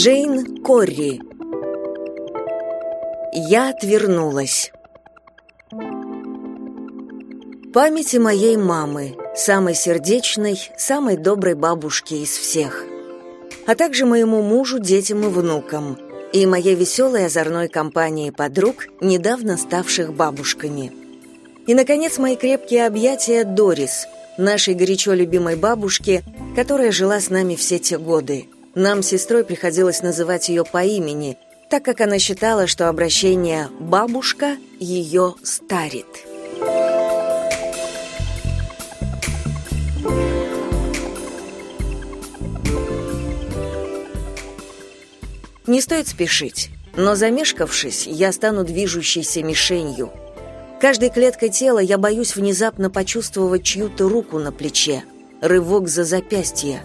Джейн Корри Я отвернулась Памяти моей мамы, самой сердечной, самой доброй бабушки из всех, а также моему мужу, детям и внукам, и моей веселой озорной компании подруг, недавно ставших бабушками. И, наконец, мои крепкие объятия Дорис, нашей горячо любимой бабушке, которая жила с нами все те годы. Нам с сестрой приходилось называть ее по имени, так как она считала, что обращение «бабушка» ее старит. Не стоит спешить, но замешкавшись, я стану движущейся мишенью. Каждой клеткой тела я боюсь внезапно почувствовать чью-то руку на плече, рывок за запястье.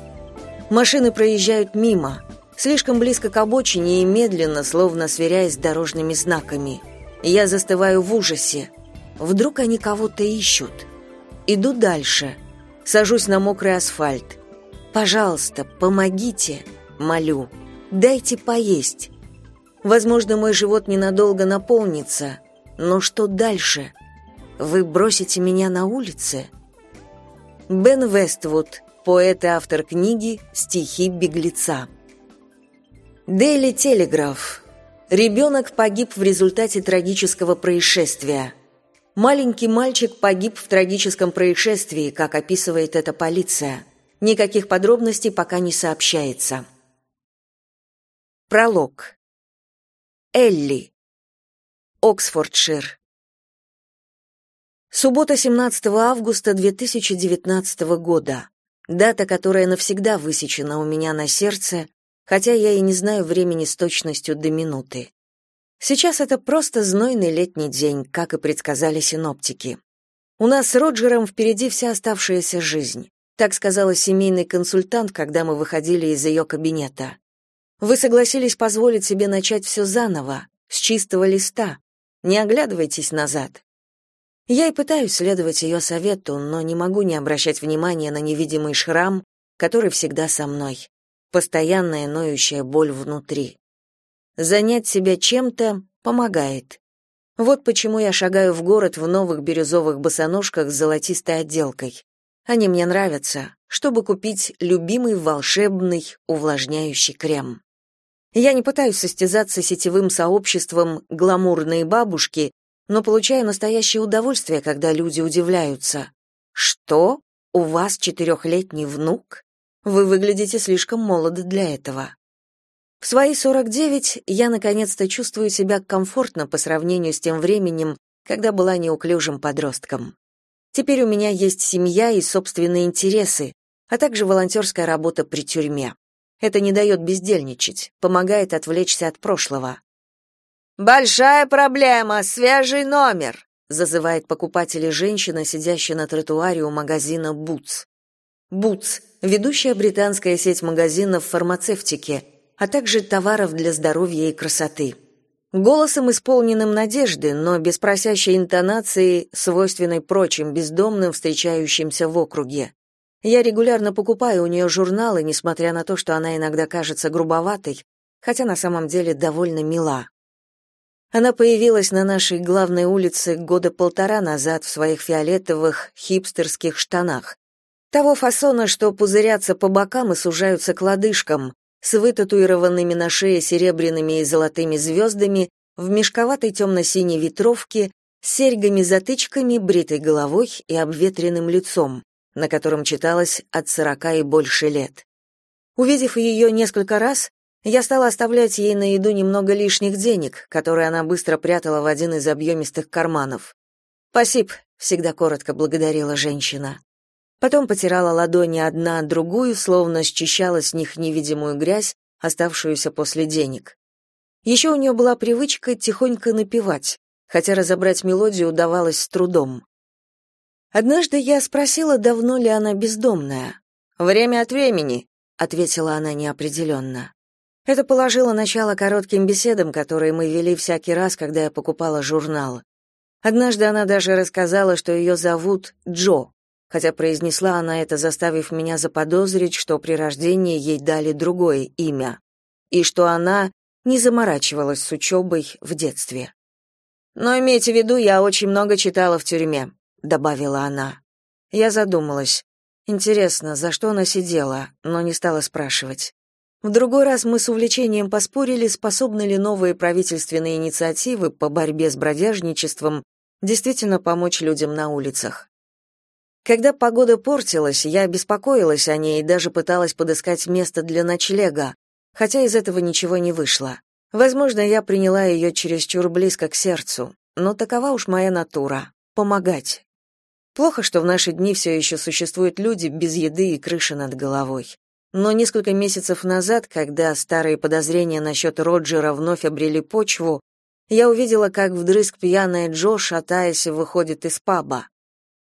Машины проезжают мимо, слишком близко к обочине и медленно, словно сверяясь с дорожными знаками. Я застываю в ужасе. Вдруг они кого-то ищут. Иду дальше. Сажусь на мокрый асфальт. «Пожалуйста, помогите!» — молю. Дайте поесть. Возможно, мой живот ненадолго наполнится, но что дальше? Вы бросите меня на улице? Бен Вествуд, поэт и автор книги «Стихи беглеца». Дейли Телеграф. Ребенок погиб в результате трагического происшествия. Маленький мальчик погиб в трагическом происшествии, как описывает это полиция. Никаких подробностей пока не сообщается. Пролог. Элли. Оксфордшир. Суббота, 17 августа 2019 года. Дата, которая навсегда высечена у меня на сердце, хотя я и не знаю времени с точностью до минуты. Сейчас это просто знойный летний день, как и предсказали синоптики. У нас с Роджером впереди вся оставшаяся жизнь. Так сказала семейный консультант, когда мы выходили из ее кабинета. Вы согласились позволить себе начать все заново, с чистого листа. Не оглядывайтесь назад. Я и пытаюсь следовать ее совету, но не могу не обращать внимания на невидимый шрам, который всегда со мной. Постоянная ноющая боль внутри. Занять себя чем-то помогает. Вот почему я шагаю в город в новых бирюзовых босоножках с золотистой отделкой. Они мне нравятся, чтобы купить любимый волшебный увлажняющий крем. Я не пытаюсь состязаться с сетевым сообществом «гламурные бабушки», но получаю настоящее удовольствие, когда люди удивляются. «Что? У вас четырехлетний внук? Вы выглядите слишком молоды для этого». В свои 49 я наконец-то чувствую себя комфортно по сравнению с тем временем, когда была неуклюжим подростком. Теперь у меня есть семья и собственные интересы, а также волонтерская работа при тюрьме. Это не дает бездельничать, помогает отвлечься от прошлого. «Большая проблема, свежий номер!» зазывает покупателей женщина, сидящая на тротуаре у магазина «Бутс». «Бутс» — ведущая британская сеть магазинов фармацевтики, а также товаров для здоровья и красоты. Голосом, исполненным надежды, но без просящей интонации, свойственной прочим бездомным, встречающимся в округе. Я регулярно покупаю у нее журналы, несмотря на то, что она иногда кажется грубоватой, хотя на самом деле довольно мила. Она появилась на нашей главной улице года полтора назад в своих фиолетовых хипстерских штанах. Того фасона, что пузырятся по бокам и сужаются к лодыжкам, с вытатуированными на шее серебряными и золотыми звездами, в мешковатой темно-синей ветровке, с серьгами-затычками, бритой головой и обветренным лицом на котором читалось «от сорока и больше лет». Увидев ее несколько раз, я стала оставлять ей на еду немного лишних денег, которые она быстро прятала в один из объемистых карманов. «Спасибо», — всегда коротко благодарила женщина. Потом потирала ладони одна от другую, словно счищала с них невидимую грязь, оставшуюся после денег. Еще у нее была привычка тихонько напевать, хотя разобрать мелодию удавалось с трудом. Однажды я спросила, давно ли она бездомная. «Время от времени», — ответила она неопределенно. Это положило начало коротким беседам, которые мы вели всякий раз, когда я покупала журнал. Однажды она даже рассказала, что ее зовут Джо, хотя произнесла она это, заставив меня заподозрить, что при рождении ей дали другое имя. и что она не заморачивалась с учебой в детстве. «Но имейте в виду, я очень много читала в тюрьме», — добавила она. Я задумалась. Интересно, за что она сидела, но не стала спрашивать. В другой раз мы с увлечением поспорили, способны ли новые правительственные инициативы по борьбе с бродяжничеством действительно помочь людям на улицах. Когда погода портилась, я беспокоилась о ней и даже пыталась подыскать место для ночлега, хотя из этого ничего не вышло. Возможно, я приняла ее чересчур близко к сердцу, но такова уж моя натура — помогать. Плохо, что в наши дни все еще существуют люди без еды и крыши над головой. Но несколько месяцев назад, когда старые подозрения насчет Роджера вновь обрели почву, я увидела, как вдрызг пьяная Джо, шатаясь, выходит из паба.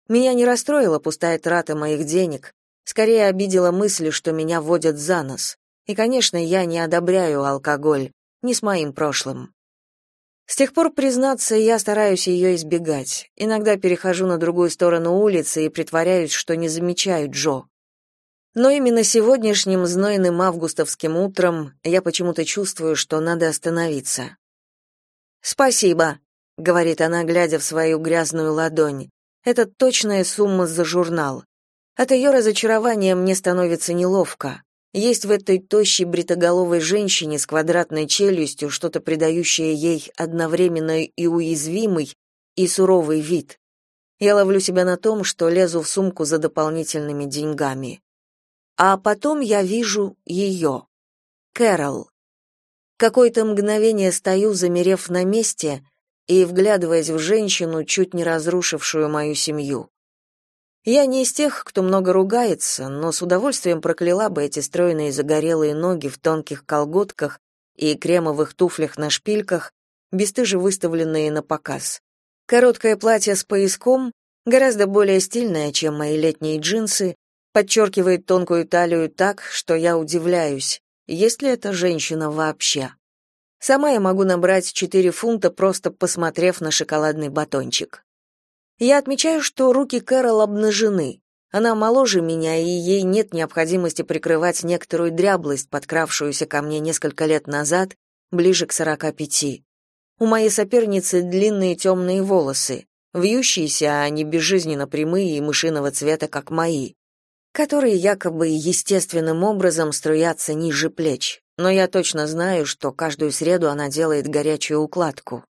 Меня не расстроила пустая трата моих денег, скорее обидела мысль, что меня водят за нос. И, конечно, я не одобряю алкоголь, не с моим прошлым. С тех пор, признаться, я стараюсь ее избегать. Иногда перехожу на другую сторону улицы и притворяюсь, что не замечаю Джо. Но именно сегодняшним знойным августовским утром я почему-то чувствую, что надо остановиться. «Спасибо», — говорит она, глядя в свою грязную ладонь. «Это точная сумма за журнал. От ее разочарования мне становится неловко. Есть в этой тощей бритоголовой женщине с квадратной челюстью что-то придающее ей одновременно и уязвимый, и суровый вид. Я ловлю себя на том, что лезу в сумку за дополнительными деньгами. А потом я вижу ее. Кэрол. Какое-то мгновение стою, замерев на месте и вглядываясь в женщину, чуть не разрушившую мою семью. Я не из тех, кто много ругается, но с удовольствием прокляла бы эти стройные загорелые ноги в тонких колготках и кремовых туфлях на шпильках, бесстыже выставленные на показ. Короткое платье с пояском, гораздо более стильное, чем мои летние джинсы, подчеркивает тонкую талию так, что я удивляюсь, есть ли эта женщина вообще. Сама я могу набрать 4 фунта, просто посмотрев на шоколадный батончик. Я отмечаю, что руки Кэрол обнажены. Она моложе меня, и ей нет необходимости прикрывать некоторую дряблость, подкравшуюся ко мне несколько лет назад, ближе к сорока пяти. У моей соперницы длинные темные волосы, вьющиеся, а не безжизненно прямые и мышиного цвета, как мои которые якобы естественным образом струятся ниже плеч, но я точно знаю, что каждую среду она делает горячую укладку.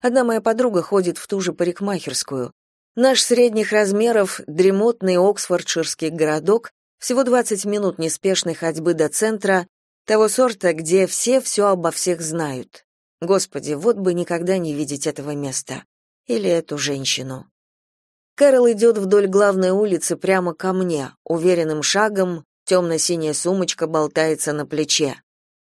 Одна моя подруга ходит в ту же парикмахерскую. Наш средних размеров дремотный оксфордширский городок, всего 20 минут неспешной ходьбы до центра, того сорта, где все все обо всех знают. Господи, вот бы никогда не видеть этого места. Или эту женщину. Кэрол идет вдоль главной улицы прямо ко мне, уверенным шагом, темно-синяя сумочка болтается на плече.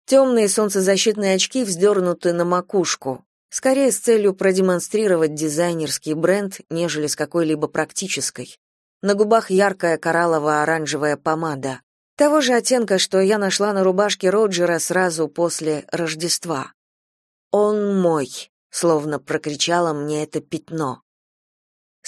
Темные солнцезащитные очки вздернуты на макушку, скорее с целью продемонстрировать дизайнерский бренд, нежели с какой-либо практической. На губах яркая кораллово-оранжевая помада, того же оттенка, что я нашла на рубашке Роджера сразу после Рождества. «Он мой», — словно прокричало мне это пятно.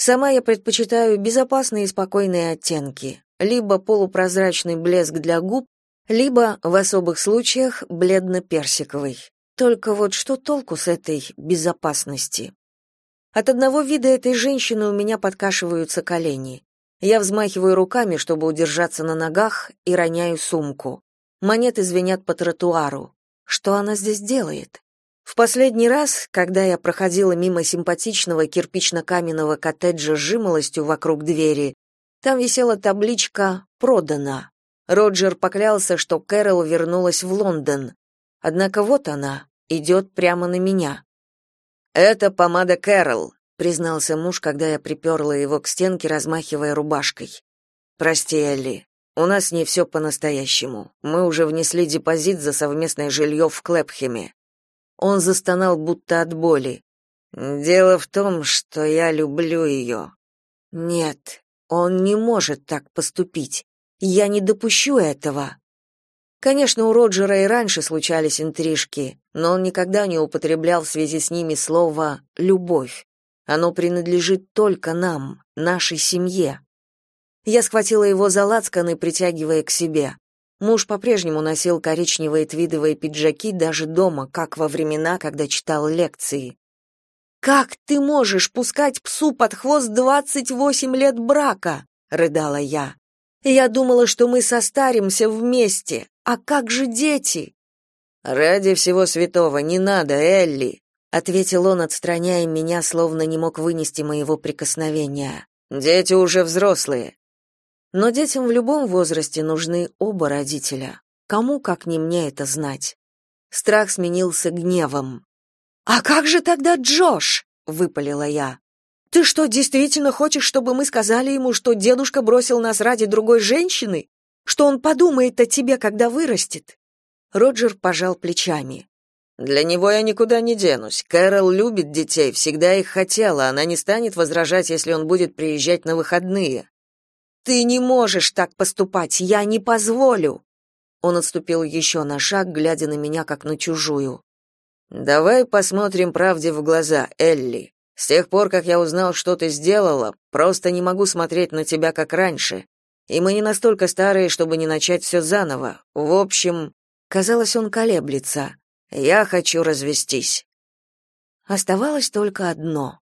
Сама я предпочитаю безопасные и спокойные оттенки, либо полупрозрачный блеск для губ, либо, в особых случаях, бледно-персиковый. Только вот что толку с этой безопасности? От одного вида этой женщины у меня подкашиваются колени. Я взмахиваю руками, чтобы удержаться на ногах, и роняю сумку. Монеты звенят по тротуару. Что она здесь делает? В последний раз, когда я проходила мимо симпатичного кирпично-каменного коттеджа с жимолостью вокруг двери, там висела табличка «Продано». Роджер поклялся, что Кэрол вернулась в Лондон. Однако вот она, идет прямо на меня. «Это помада Кэрол», — признался муж, когда я приперла его к стенке, размахивая рубашкой. «Прости, Элли, у нас не все по-настоящему. Мы уже внесли депозит за совместное жилье в Клэпхеме. Он застонал будто от боли. Дело в том, что я люблю ее». Нет, он не может так поступить. Я не допущу этого. Конечно, у Роджера и раньше случались интрижки, но он никогда не употреблял в связи с ними слово любовь. Оно принадлежит только нам, нашей семье. Я схватила его за лацканы, притягивая к себе. Муж по-прежнему носил коричневые твидовые пиджаки даже дома, как во времена, когда читал лекции. «Как ты можешь пускать псу под хвост двадцать восемь лет брака?» — рыдала я. «Я думала, что мы состаримся вместе. А как же дети?» «Ради всего святого, не надо, Элли!» — ответил он, отстраняя меня, словно не мог вынести моего прикосновения. «Дети уже взрослые». Но детям в любом возрасте нужны оба родителя. Кому, как не мне, это знать? Страх сменился гневом. «А как же тогда Джош?» — выпалила я. «Ты что, действительно хочешь, чтобы мы сказали ему, что дедушка бросил нас ради другой женщины? Что он подумает о тебе, когда вырастет?» Роджер пожал плечами. Для него я никуда не денусь. Кэрол любит детей, всегда их хотела, она не станет возражать, если он будет приезжать на выходные. Ты не можешь так поступать, я не позволю. Он отступил еще на шаг, глядя на меня как на чужую. Давай посмотрим правде в глаза, Элли. С тех пор, как я узнал, что ты сделала, просто не могу смотреть на тебя как раньше. И мы не настолько старые, чтобы не начать все заново. В общем, казалось, он колеблется. Я хочу развестись. Оставалось только одно.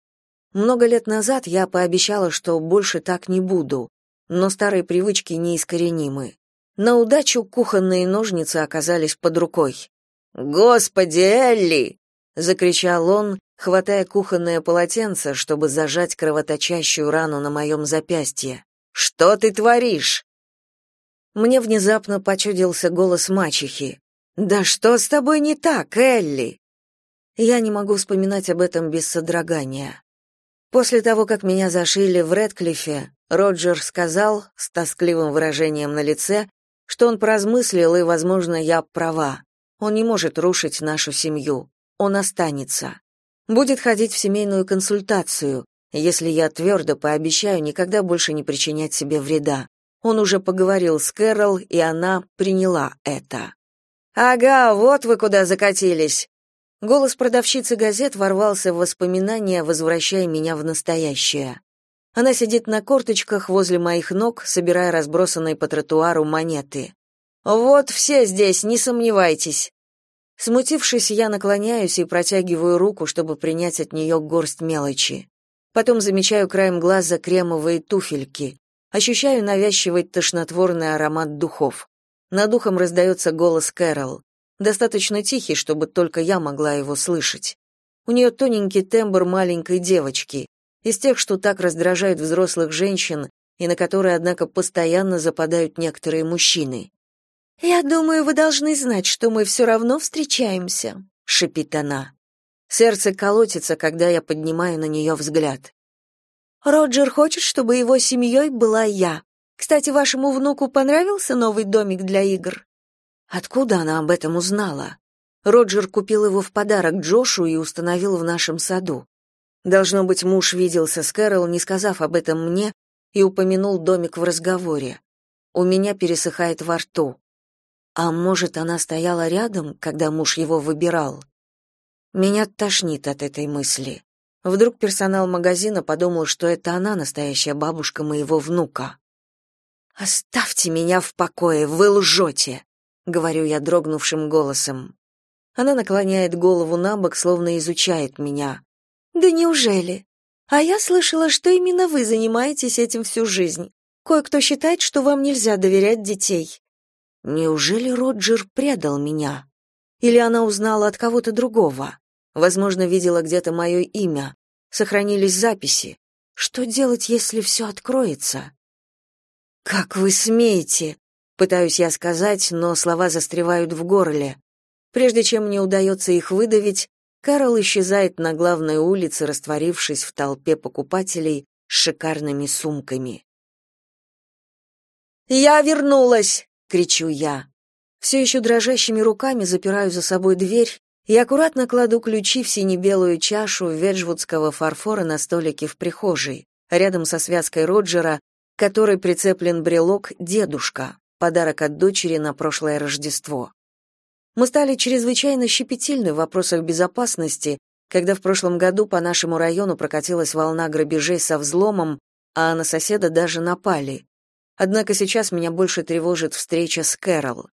Много лет назад я пообещала, что больше так не буду, но старые привычки неискоренимы. На удачу кухонные ножницы оказались под рукой. «Господи, Элли!» — закричал он, хватая кухонное полотенце, чтобы зажать кровоточащую рану на моем запястье. «Что ты творишь?» Мне внезапно почудился голос мачехи. Да что с тобой не так, Элли? Я не могу вспоминать об этом без содрогания. После того, как меня зашили в Редклифе, Роджер сказал с тоскливым выражением на лице, что он поразмыслил и, возможно, я права. Он не может рушить нашу семью. Он останется. Будет ходить в семейную консультацию, если я твердо пообещаю никогда больше не причинять себе вреда. Он уже поговорил с Кэрол, и она приняла это. Ага, вот вы куда закатились. Голос продавщицы газет ворвался в воспоминания, возвращая меня в настоящее. Она сидит на корточках возле моих ног, собирая разбросанные по тротуару монеты. Вот все здесь, не сомневайтесь. Смутившись, я наклоняюсь и протягиваю руку, чтобы принять от нее горсть мелочи. Потом замечаю краем глаза кремовые туфельки. Ощущаю навязчивый тошнотворный аромат духов. Над ухом раздается голос Кэрол, достаточно тихий, чтобы только я могла его слышать. У нее тоненький тембр маленькой девочки, из тех, что так раздражают взрослых женщин и на которые, однако, постоянно западают некоторые мужчины. «Я думаю, вы должны знать, что мы все равно встречаемся», — шипит она. Сердце колотится, когда я поднимаю на нее взгляд. «Роджер хочет, чтобы его семьей была я. Кстати, вашему внуку понравился новый домик для игр? Откуда она об этом узнала? Роджер купил его в подарок Джошу и установил в нашем саду. Должно быть, муж виделся с Кэрол, не сказав об этом мне, и упомянул домик в разговоре. У меня пересыхает во рту. А может, она стояла рядом, когда муж его выбирал? Меня тошнит от этой мысли. Вдруг персонал магазина подумал, что это она настоящая бабушка моего внука. «Оставьте меня в покое, вы лжете!» — говорю я дрогнувшим голосом. Она наклоняет голову на бок, словно изучает меня. «Да неужели? А я слышала, что именно вы занимаетесь этим всю жизнь. Кое-кто считает, что вам нельзя доверять детей». Неужели Роджер предал меня? Или она узнала от кого-то другого? Возможно, видела где-то мое имя. Сохранились записи. Что делать, если все откроется? Как вы смеете? Пытаюсь я сказать, но слова застревают в горле. Прежде чем мне удается их выдавить, Карл исчезает на главной улице, растворившись в толпе покупателей с шикарными сумками. «Я вернулась!» — кричу я. Все еще дрожащими руками запираю за собой дверь и аккуратно кладу ключи в сине-белую чашу веджвудского фарфора на столике в прихожей, рядом со связкой Роджера, которой прицеплен брелок «Дедушка», подарок от дочери на прошлое Рождество. Мы стали чрезвычайно щепетильны в вопросах безопасности, когда в прошлом году по нашему району прокатилась волна грабежей со взломом, а на соседа даже напали. Однако сейчас меня больше тревожит встреча с Кэрол.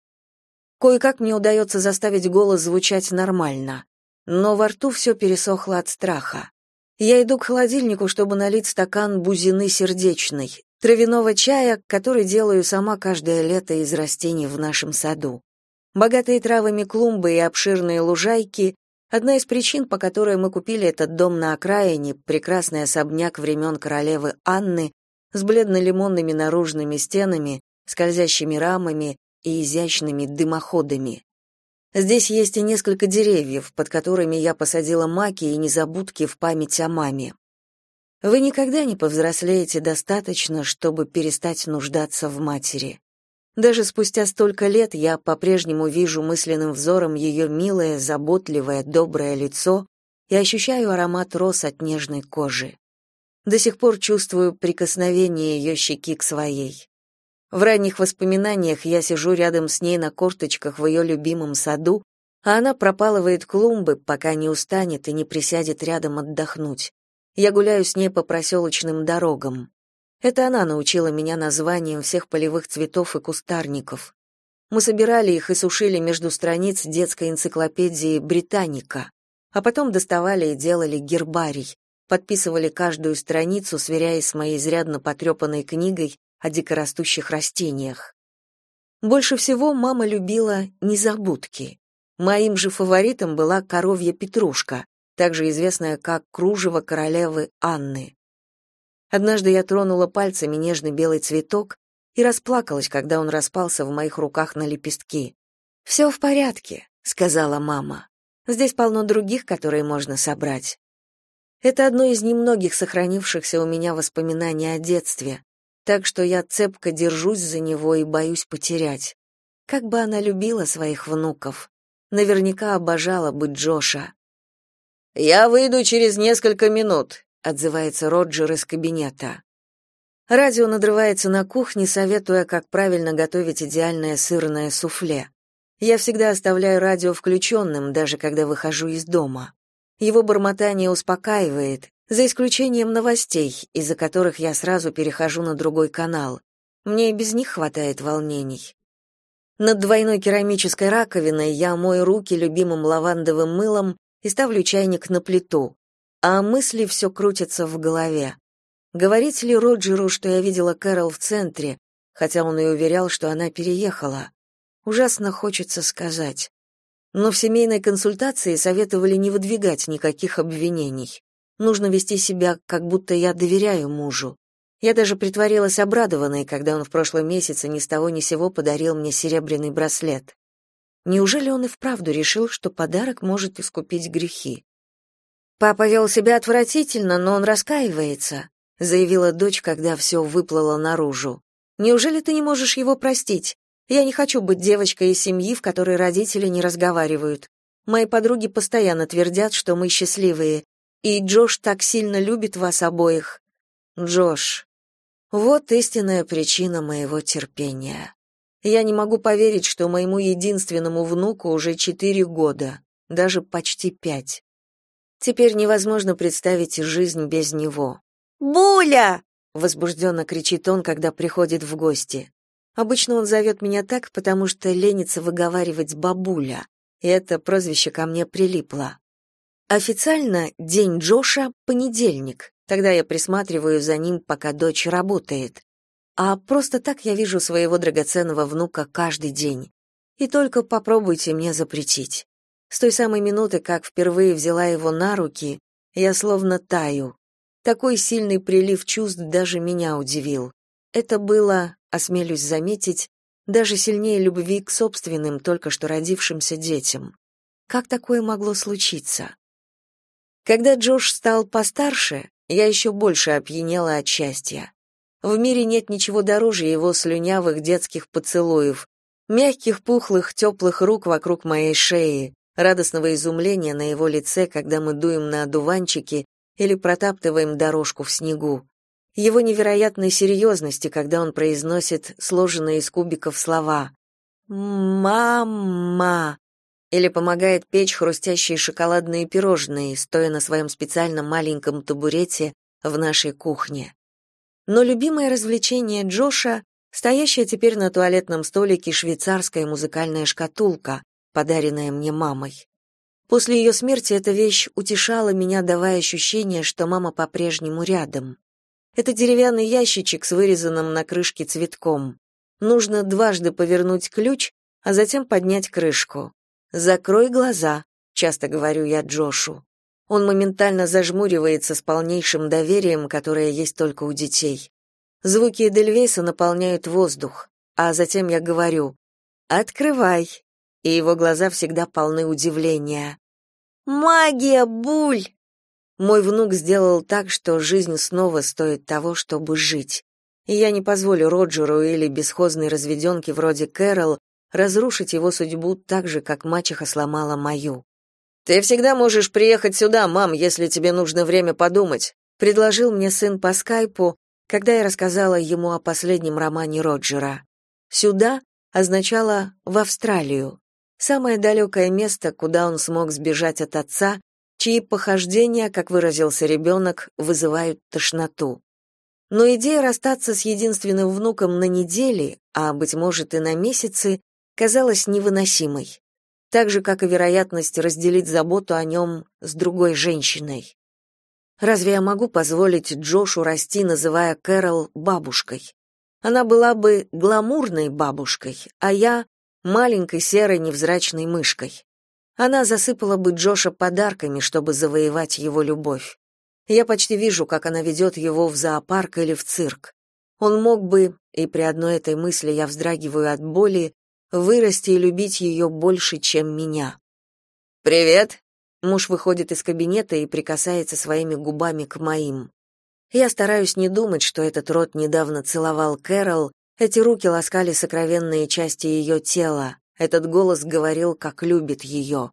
Кое-как мне удается заставить голос звучать нормально, но во рту все пересохло от страха. Я иду к холодильнику, чтобы налить стакан бузины сердечной, травяного чая, который делаю сама каждое лето из растений в нашем саду. Богатые травами клумбы и обширные лужайки — одна из причин, по которой мы купили этот дом на окраине, прекрасный особняк времен королевы Анны с бледно-лимонными наружными стенами, скользящими рамами и изящными дымоходами. Здесь есть и несколько деревьев, под которыми я посадила маки и незабудки в память о маме. Вы никогда не повзрослеете достаточно, чтобы перестать нуждаться в матери. Даже спустя столько лет я по-прежнему вижу мысленным взором ее милое, заботливое, доброе лицо и ощущаю аромат роз от нежной кожи. До сих пор чувствую прикосновение ее щеки к своей. В ранних воспоминаниях я сижу рядом с ней на корточках в ее любимом саду, а она пропалывает клумбы, пока не устанет и не присядет рядом отдохнуть. Я гуляю с ней по проселочным дорогам. Это она научила меня названиям всех полевых цветов и кустарников. Мы собирали их и сушили между страниц детской энциклопедии «Британика», а потом доставали и делали гербарий, подписывали каждую страницу, сверяясь с моей изрядно потрепанной книгой о дикорастущих растениях. Больше всего мама любила незабудки. Моим же фаворитом была коровья петрушка, также известная как кружево королевы Анны. Однажды я тронула пальцами нежный белый цветок и расплакалась, когда он распался в моих руках на лепестки. «Все в порядке», — сказала мама. «Здесь полно других, которые можно собрать». Это одно из немногих сохранившихся у меня воспоминаний о детстве, так что я цепко держусь за него и боюсь потерять. Как бы она любила своих внуков. Наверняка обожала бы Джоша. «Я выйду через несколько минут», — отзывается Роджер из кабинета. Радио надрывается на кухне, советуя, как правильно готовить идеальное сырное суфле. Я всегда оставляю радио включенным, даже когда выхожу из дома. Его бормотание успокаивает, за исключением новостей, из-за которых я сразу перехожу на другой канал. Мне и без них хватает волнений. Над двойной керамической раковиной я мою руки любимым лавандовым мылом и ставлю чайник на плиту. А мысли все крутятся в голове. Говорить ли Роджеру, что я видела Кэрол в центре, хотя он и уверял, что она переехала? Ужасно хочется сказать. Но в семейной консультации советовали не выдвигать никаких обвинений. Нужно вести себя, как будто я доверяю мужу. Я даже притворилась обрадованной, когда он в прошлом месяце ни с того ни сего подарил мне серебряный браслет. Неужели он и вправду решил, что подарок может искупить грехи? Папа вел себя отвратительно, но он раскаивается, заявила дочь, когда все выплыло наружу. Неужели ты не можешь его простить? Я не хочу быть девочкой из семьи, в которой родители не разговаривают. Мои подруги постоянно твердят, что мы счастливые, и Джош так сильно любит вас обоих. Джош. Вот истинная причина моего терпения. Я не могу поверить, что моему единственному внуку уже четыре года, даже почти пять. Теперь невозможно представить жизнь без него. «Буля!» — возбужденно кричит он, когда приходит в гости. Обычно он зовет меня так, потому что ленится выговаривать «бабуля», и это прозвище ко мне прилипло. Официально день Джоша — понедельник, тогда я присматриваю за ним, пока дочь работает. А просто так я вижу своего драгоценного внука каждый день. И только попробуйте мне запретить. С той самой минуты, как впервые взяла его на руки, я словно таю. Такой сильный прилив чувств даже меня удивил. Это было, осмелюсь заметить, даже сильнее любви к собственным, только что родившимся детям. Как такое могло случиться? Когда Джош стал постарше, я еще больше опьянела от счастья. В мире нет ничего дороже его слюнявых детских поцелуев, мягких, пухлых, теплых рук вокруг моей шеи, радостного изумления на его лице, когда мы дуем на одуванчики или протаптываем дорожку в снегу, его невероятной серьезности, когда он произносит сложенные из кубиков слова «Мама», или помогает печь хрустящие шоколадные пирожные, стоя на своем специальном маленьком табурете в нашей кухне. Но любимое развлечение Джоша Стоящая теперь на туалетном столике швейцарская музыкальная шкатулка, подаренная мне мамой. После ее смерти эта вещь утешала меня, давая ощущение, что мама по-прежнему рядом. Это деревянный ящичек с вырезанным на крышке цветком. Нужно дважды повернуть ключ, а затем поднять крышку. «Закрой глаза», — часто говорю я Джошу. Он моментально зажмуривается с полнейшим доверием, которое есть только у детей. Звуки Эдельвейса наполняют воздух, а затем я говорю «Открывай», и его глаза всегда полны удивления. «Магия, Буль!» Мой внук сделал так, что жизнь снова стоит того, чтобы жить. И я не позволю Роджеру или бесхозной разведенке вроде Кэрол разрушить его судьбу так же, как мачеха сломала мою. «Ты всегда можешь приехать сюда, мам, если тебе нужно время подумать», предложил мне сын по скайпу, когда я рассказала ему о последнем романе Роджера. «Сюда» означало «в Австралию», самое далекое место, куда он смог сбежать от отца, чьи похождения, как выразился ребенок, вызывают тошноту. Но идея расстаться с единственным внуком на недели, а, быть может, и на месяцы, казалась невыносимой так же, как и вероятность разделить заботу о нем с другой женщиной. Разве я могу позволить Джошу расти, называя Кэрол бабушкой? Она была бы гламурной бабушкой, а я — маленькой серой невзрачной мышкой. Она засыпала бы Джоша подарками, чтобы завоевать его любовь. Я почти вижу, как она ведет его в зоопарк или в цирк. Он мог бы, и при одной этой мысли я вздрагиваю от боли, вырасти и любить ее больше, чем меня. «Привет!» Муж выходит из кабинета и прикасается своими губами к моим. Я стараюсь не думать, что этот рот недавно целовал Кэрол, эти руки ласкали сокровенные части ее тела, этот голос говорил, как любит ее.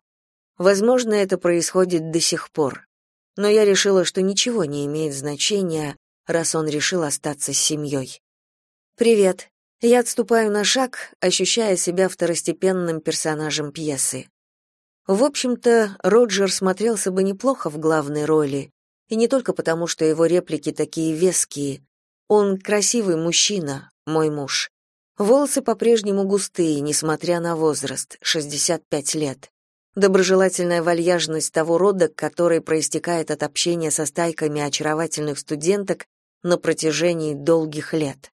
Возможно, это происходит до сих пор. Но я решила, что ничего не имеет значения, раз он решил остаться с семьей. «Привет», я отступаю на шаг, ощущая себя второстепенным персонажем пьесы. В общем-то, Роджер смотрелся бы неплохо в главной роли, и не только потому, что его реплики такие веские. Он красивый мужчина, мой муж. Волосы по-прежнему густые, несмотря на возраст, 65 лет. Доброжелательная вальяжность того рода, который проистекает от общения со стайками очаровательных студенток на протяжении долгих лет.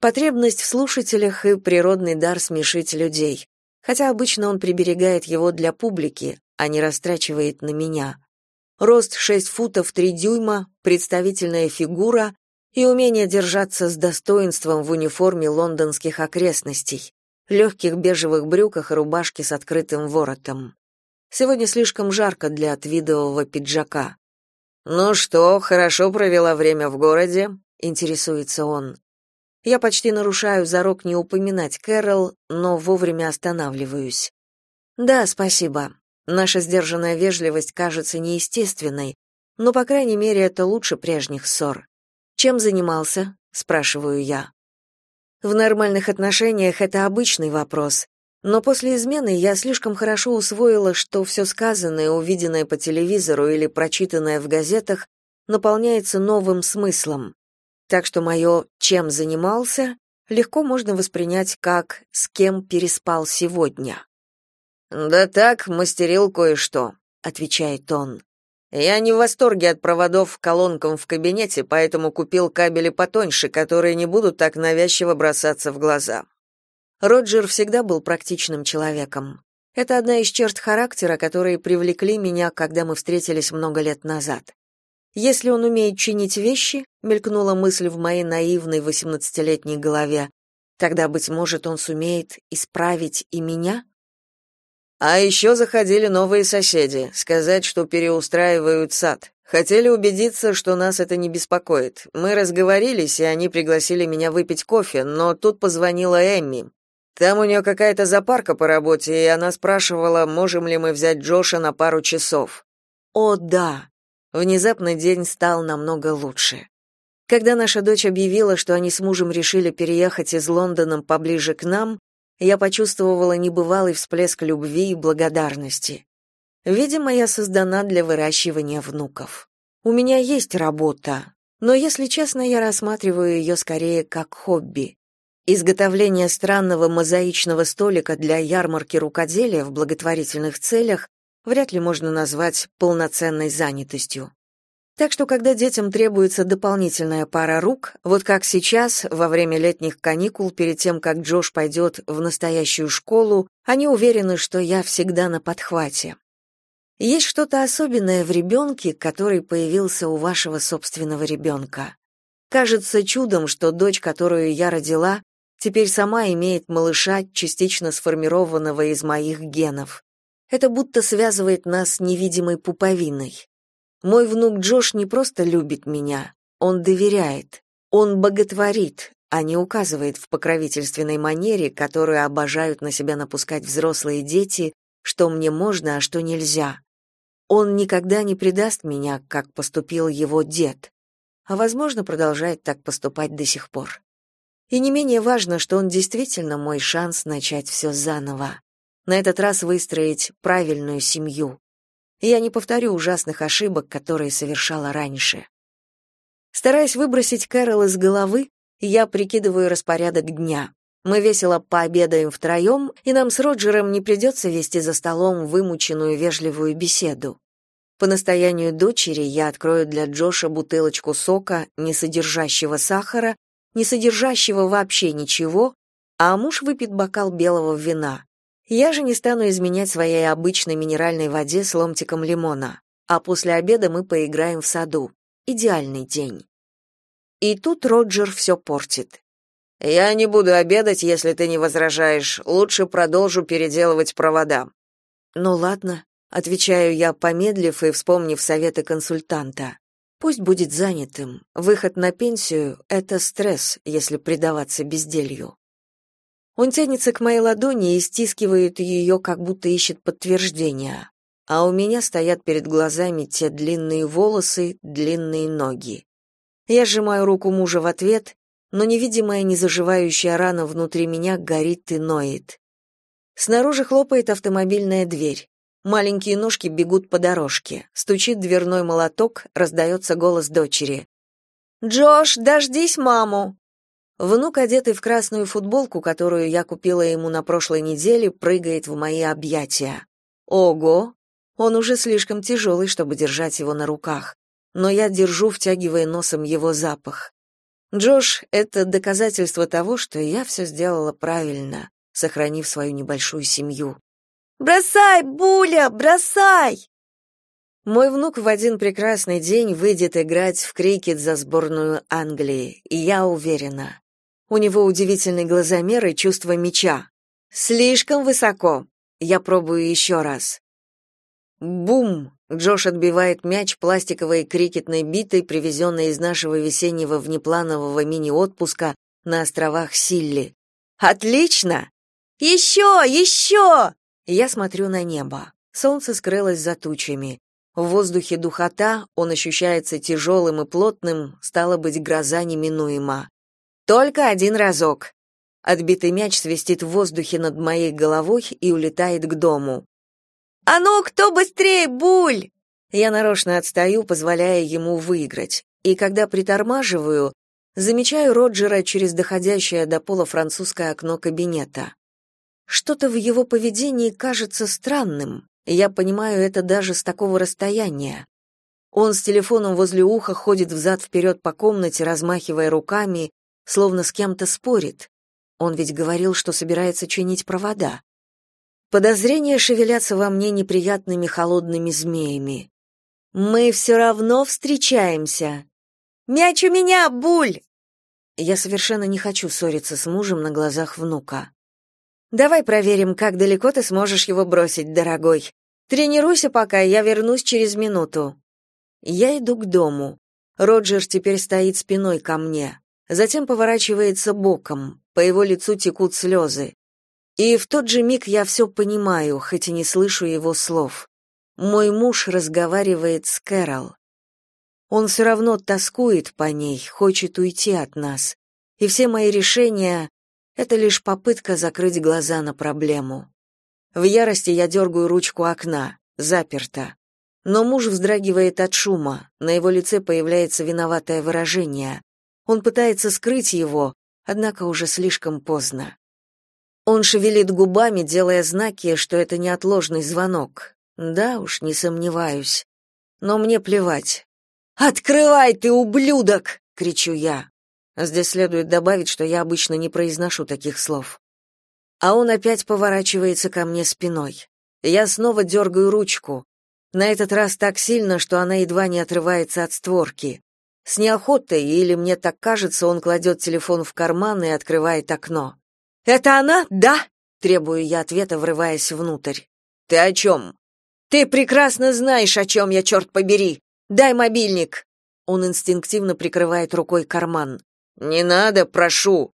Потребность в слушателях и природный дар смешить людей, хотя обычно он приберегает его для публики, а не растрачивает на меня. Рост 6 футов 3 дюйма, представительная фигура и умение держаться с достоинством в униформе лондонских окрестностей, легких бежевых брюках и рубашке с открытым воротом. Сегодня слишком жарко для твидового пиджака. «Ну что, хорошо провела время в городе?» — интересуется он. Я почти нарушаю зарок не упоминать Кэрол, но вовремя останавливаюсь. Да, спасибо. Наша сдержанная вежливость кажется неестественной, но, по крайней мере, это лучше прежних ссор. Чем занимался? спрашиваю я. В нормальных отношениях это обычный вопрос, но после измены я слишком хорошо усвоила, что все сказанное, увиденное по телевизору или прочитанное в газетах наполняется новым смыслом так что мое «чем занимался» легко можно воспринять как «с кем переспал сегодня». «Да так, мастерил кое-что», — отвечает он. «Я не в восторге от проводов колонкам в кабинете, поэтому купил кабели потоньше, которые не будут так навязчиво бросаться в глаза». Роджер всегда был практичным человеком. Это одна из черт характера, которые привлекли меня, когда мы встретились много лет назад. Если он умеет чинить вещи, мелькнула мысль в моей наивной восемнадцатилетней голове, тогда, быть может, он сумеет исправить и меня? А еще заходили новые соседи, сказать, что переустраивают сад. Хотели убедиться, что нас это не беспокоит. Мы разговорились, и они пригласили меня выпить кофе, но тут позвонила Эмми. Там у нее какая-то запарка по работе, и она спрашивала, можем ли мы взять Джоша на пару часов. О, да. Внезапно день стал намного лучше. Когда наша дочь объявила, что они с мужем решили переехать из Лондона поближе к нам, я почувствовала небывалый всплеск любви и благодарности. Видимо, я создана для выращивания внуков. У меня есть работа, но, если честно, я рассматриваю ее скорее как хобби. Изготовление странного мозаичного столика для ярмарки рукоделия в благотворительных целях вряд ли можно назвать полноценной занятостью. Так что когда детям требуется дополнительная пара рук, вот как сейчас, во время летних каникул, перед тем, как Джош пойдет в настоящую школу, они уверены, что я всегда на подхвате. Есть что-то особенное в ребенке, который появился у вашего собственного ребенка. Кажется чудом, что дочь, которую я родила, теперь сама имеет малыша, частично сформированного из моих генов. Это будто связывает нас невидимой пуповиной. Мой внук Джош не просто любит меня, он доверяет, он боготворит, а не указывает в покровительственной манере, которую обожают на себя напускать взрослые дети, что мне можно, а что нельзя. Он никогда не предаст меня, как поступил его дед, а, возможно, продолжает так поступать до сих пор. И не менее важно, что он действительно мой шанс начать все заново. На этот раз выстроить правильную семью, я не повторю ужасных ошибок, которые совершала раньше. Стараясь выбросить Кэрол из головы, я прикидываю распорядок дня. Мы весело пообедаем втроем, и нам с Роджером не придется вести за столом вымученную вежливую беседу. По настоянию дочери я открою для Джоша бутылочку сока, не содержащего сахара, не содержащего вообще ничего, а муж выпьет бокал белого вина. Я же не стану изменять своей обычной минеральной воде с ломтиком лимона, а после обеда мы поиграем в саду. Идеальный день. И тут Роджер все портит. Я не буду обедать, если ты не возражаешь. Лучше продолжу переделывать провода. Ну ладно, отвечаю я, помедлив и вспомнив советы консультанта. Пусть будет занятым. Выход на пенсию это стресс, если предаваться безделью. Он тянется к моей ладони и стискивает ее, как будто ищет подтверждения. А у меня стоят перед глазами те длинные волосы, длинные ноги. Я сжимаю руку мужа в ответ, но невидимая незаживающая рана внутри меня горит и ноет. Снаружи хлопает автомобильная дверь. Маленькие ножки бегут по дорожке. Стучит дверной молоток, раздается голос дочери. «Джош, дождись маму!» Внук, одетый в красную футболку, которую я купила ему на прошлой неделе, прыгает в мои объятия. Ого! Он уже слишком тяжелый, чтобы держать его на руках. Но я держу, втягивая носом его запах. Джош — это доказательство того, что я все сделала правильно, сохранив свою небольшую семью. «Бросай, Буля, бросай!» Мой внук в один прекрасный день выйдет играть в крикет за сборную Англии, и я уверена, у него удивительный глазомер и чувство меча. Слишком высоко. Я пробую еще раз. Бум! Джош отбивает мяч пластиковой крикетной битой, привезенной из нашего весеннего внепланового мини-отпуска на островах Силли. Отлично! Еще, еще! Я смотрю на небо. Солнце скрылось за тучами. В воздухе духота, он ощущается тяжелым и плотным, стало быть, гроза неминуема. Только один разок. Отбитый мяч свистит в воздухе над моей головой и улетает к дому. А ну, кто быстрее, буль? Я нарочно отстаю, позволяя ему выиграть. И когда притормаживаю, замечаю Роджера через доходящее до пола французское окно кабинета. Что-то в его поведении кажется странным. Я понимаю это даже с такого расстояния. Он с телефоном возле уха ходит взад-вперед по комнате, размахивая руками, словно с кем-то спорит. Он ведь говорил, что собирается чинить провода. Подозрения шевелятся во мне неприятными холодными змеями. Мы все равно встречаемся. Мяч у меня, буль. Я совершенно не хочу ссориться с мужем на глазах внука. Давай проверим, как далеко ты сможешь его бросить, дорогой. Тренируйся пока, я вернусь через минуту. Я иду к дому. Роджер теперь стоит спиной ко мне затем поворачивается боком, по его лицу текут слезы. И в тот же миг я все понимаю, хоть и не слышу его слов. Мой муж разговаривает с Кэрол. Он все равно тоскует по ней, хочет уйти от нас. И все мои решения — это лишь попытка закрыть глаза на проблему. В ярости я дергаю ручку окна, заперто. Но муж вздрагивает от шума, на его лице появляется виноватое выражение. Он пытается скрыть его, однако уже слишком поздно. Он шевелит губами, делая знаки, что это неотложный звонок. Да уж, не сомневаюсь. Но мне плевать. «Открывай ты, ублюдок!» — кричу я. Здесь следует добавить, что я обычно не произношу таких слов. А он опять поворачивается ко мне спиной. Я снова дергаю ручку. На этот раз так сильно, что она едва не отрывается от створки. С неохотой, или мне так кажется, он кладет телефон в карман и открывает окно. «Это она, да?» — требую я ответа, врываясь внутрь. «Ты о чем?» «Ты прекрасно знаешь, о чем я, черт побери! Дай мобильник!» Он инстинктивно прикрывает рукой карман. «Не надо, прошу!»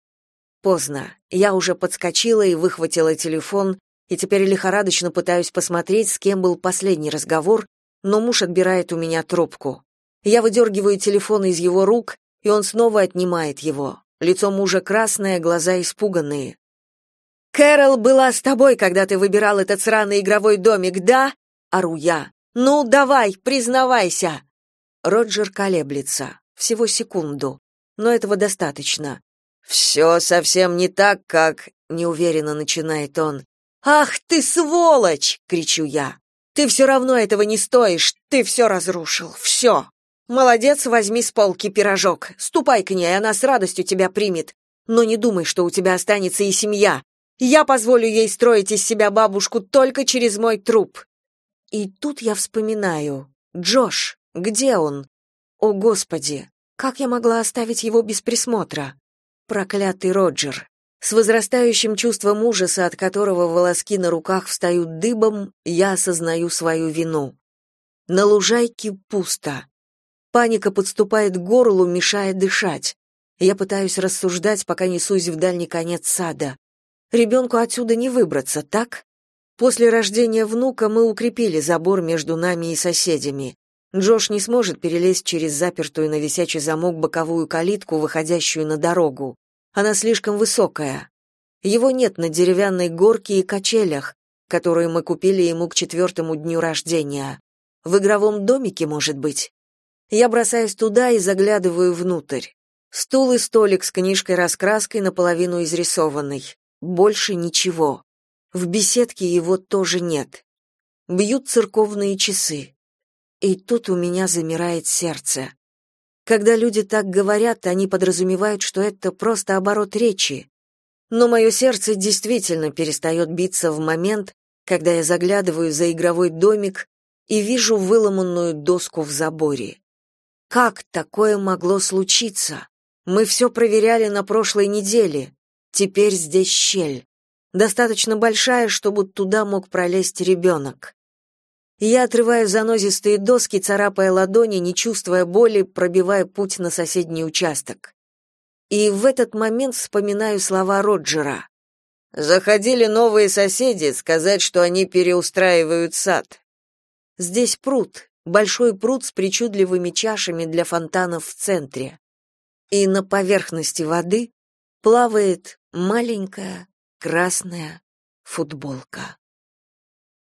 Поздно. Я уже подскочила и выхватила телефон, и теперь лихорадочно пытаюсь посмотреть, с кем был последний разговор, но муж отбирает у меня трубку. Я выдергиваю телефон из его рук, и он снова отнимает его. Лицо мужа красное, глаза испуганные. Кэрол была с тобой, когда ты выбирал этот сраный игровой домик, да? ору я. Ну, давай, признавайся. Роджер колеблется. Всего секунду. Но этого достаточно. «Все совсем не так, как...» — неуверенно начинает он. «Ах ты сволочь!» — кричу я. «Ты все равно этого не стоишь. Ты все разрушил. Все. Молодец, возьми с полки пирожок. Ступай к ней, она с радостью тебя примет. Но не думай, что у тебя останется и семья. Я позволю ей строить из себя бабушку только через мой труп. И тут я вспоминаю. Джош, где он? О, господи, как я могла оставить его без присмотра? Проклятый Роджер. С возрастающим чувством ужаса, от которого волоски на руках встают дыбом, я осознаю свою вину. На лужайке пусто. Паника подступает к горлу, мешая дышать. Я пытаюсь рассуждать, пока несусь в дальний конец сада. Ребенку отсюда не выбраться, так? После рождения внука мы укрепили забор между нами и соседями. Джош не сможет перелезть через запертую на висячий замок боковую калитку, выходящую на дорогу. Она слишком высокая. Его нет на деревянной горке и качелях, которые мы купили ему к четвертому дню рождения. В игровом домике, может быть. Я бросаюсь туда и заглядываю внутрь. Стул и столик с книжкой-раскраской наполовину изрисованный. Больше ничего. В беседке его тоже нет. Бьют церковные часы. И тут у меня замирает сердце. Когда люди так говорят, они подразумевают, что это просто оборот речи. Но мое сердце действительно перестает биться в момент, когда я заглядываю за игровой домик и вижу выломанную доску в заборе. Как такое могло случиться? Мы все проверяли на прошлой неделе. Теперь здесь щель, достаточно большая, чтобы туда мог пролезть ребенок. Я отрываю занозистые доски, царапая ладони, не чувствуя боли, пробивая путь на соседний участок. И в этот момент вспоминаю слова Роджера. Заходили новые соседи сказать, что они переустраивают сад. Здесь пруд, большой пруд с причудливыми чашами для фонтанов в центре. И на поверхности воды плавает маленькая красная футболка.